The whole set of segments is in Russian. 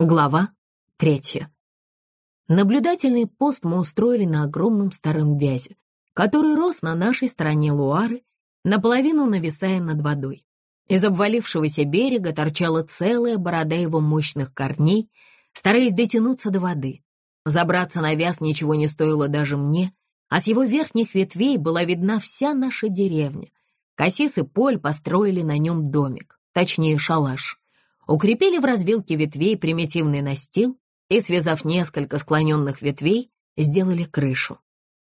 Глава третья. Наблюдательный пост мы устроили на огромном старом вязе, который рос на нашей стороне Луары, наполовину нависая над водой. Из обвалившегося берега торчала целая борода его мощных корней, стараясь дотянуться до воды. Забраться на вяз ничего не стоило даже мне, а с его верхних ветвей была видна вся наша деревня. Кассис и Поль построили на нем домик, точнее шалаш укрепили в развилке ветвей примитивный настил и, связав несколько склоненных ветвей, сделали крышу.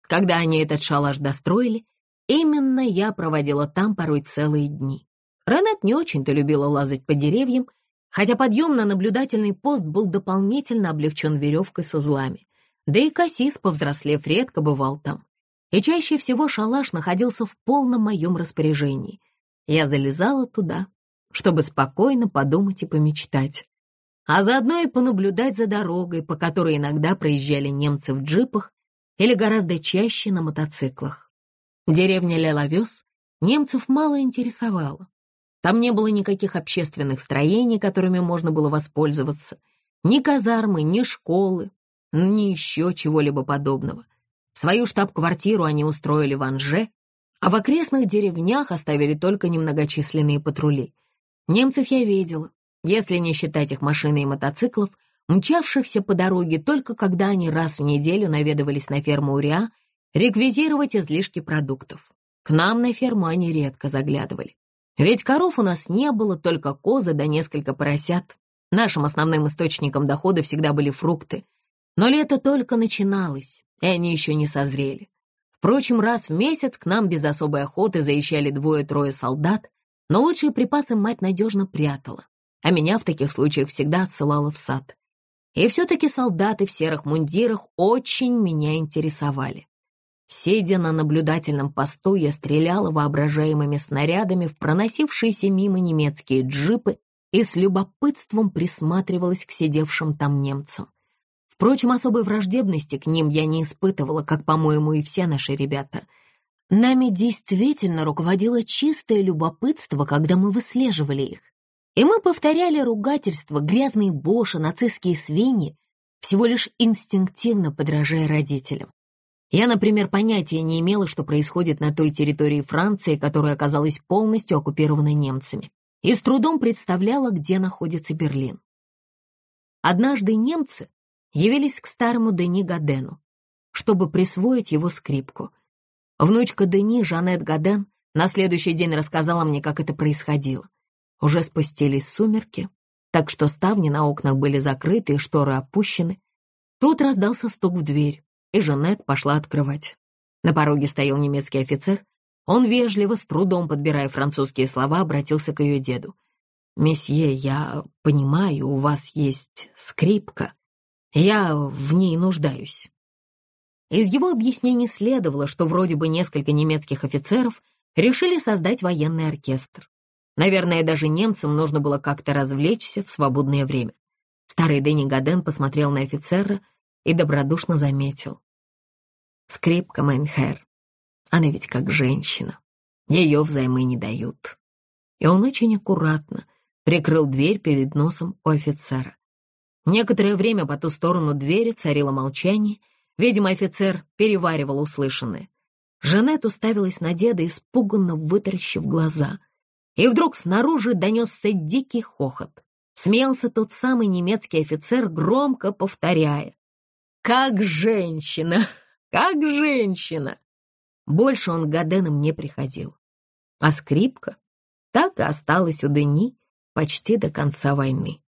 Когда они этот шалаш достроили, именно я проводила там порой целые дни. Ренат не очень-то любила лазать по деревьям, хотя подъем на наблюдательный пост был дополнительно облегчен веревкой с узлами. Да и Кассис, повзрослев, редко бывал там. И чаще всего шалаш находился в полном моем распоряжении. Я залезала туда, чтобы спокойно подумать и помечтать. А заодно и понаблюдать за дорогой, по которой иногда проезжали немцы в джипах или гораздо чаще на мотоциклах. Деревня Леловес немцев мало интересовала. Там не было никаких общественных строений, которыми можно было воспользоваться, ни казармы, ни школы, ни еще чего-либо подобного. Свою штаб-квартиру они устроили в Анже, а в окрестных деревнях оставили только немногочисленные патрули. Немцев я видела, если не считать их машины и мотоциклов, мчавшихся по дороге только когда они раз в неделю наведывались на ферму Уриа реквизировать излишки продуктов. К нам на ферму они редко заглядывали. Ведь коров у нас не было, только козы да несколько поросят. Нашим основным источником дохода всегда были фрукты. Но лето только начиналось, и они еще не созрели. Впрочем, раз в месяц к нам без особой охоты заезжали двое-трое солдат, но лучшие припасы мать надежно прятала, а меня в таких случаях всегда отсылала в сад. И все-таки солдаты в серых мундирах очень меня интересовали. Сидя на наблюдательном посту, я стреляла воображаемыми снарядами в проносившиеся мимо немецкие джипы и с любопытством присматривалась к сидевшим там немцам. Впрочем, особой враждебности к ним я не испытывала, как, по-моему, и все наши ребята — Нами действительно руководило чистое любопытство, когда мы выслеживали их. И мы повторяли ругательства, грязные боши, нацистские свиньи, всего лишь инстинктивно подражая родителям. Я, например, понятия не имела, что происходит на той территории Франции, которая оказалась полностью оккупированной немцами, и с трудом представляла, где находится Берлин. Однажды немцы явились к старому Дени Гадену, чтобы присвоить его скрипку — Внучка Дени, Жанет Гаден, на следующий день рассказала мне, как это происходило. Уже спустились сумерки, так что ставни на окнах были закрыты и шторы опущены. Тут раздался стук в дверь, и Жанет пошла открывать. На пороге стоял немецкий офицер. Он вежливо, с трудом подбирая французские слова, обратился к ее деду. «Месье, я понимаю, у вас есть скрипка. Я в ней нуждаюсь. Из его объяснений следовало, что вроде бы несколько немецких офицеров решили создать военный оркестр. Наверное, даже немцам нужно было как-то развлечься в свободное время. Старый Дэнни Гаден посмотрел на офицера и добродушно заметил. «Скрипка, mein Herr, она ведь как женщина. Ее взаймы не дают». И он очень аккуратно прикрыл дверь перед носом у офицера. Некоторое время по ту сторону двери царило молчание, Видимо, офицер переваривал услышанное. Жанет уставилась на деда, испуганно вытаращив глаза. И вдруг снаружи донесся дикий хохот. Смеялся тот самый немецкий офицер, громко повторяя. «Как женщина! Как женщина!» Больше он к Гаденам не приходил. А скрипка так и осталась у Дени почти до конца войны.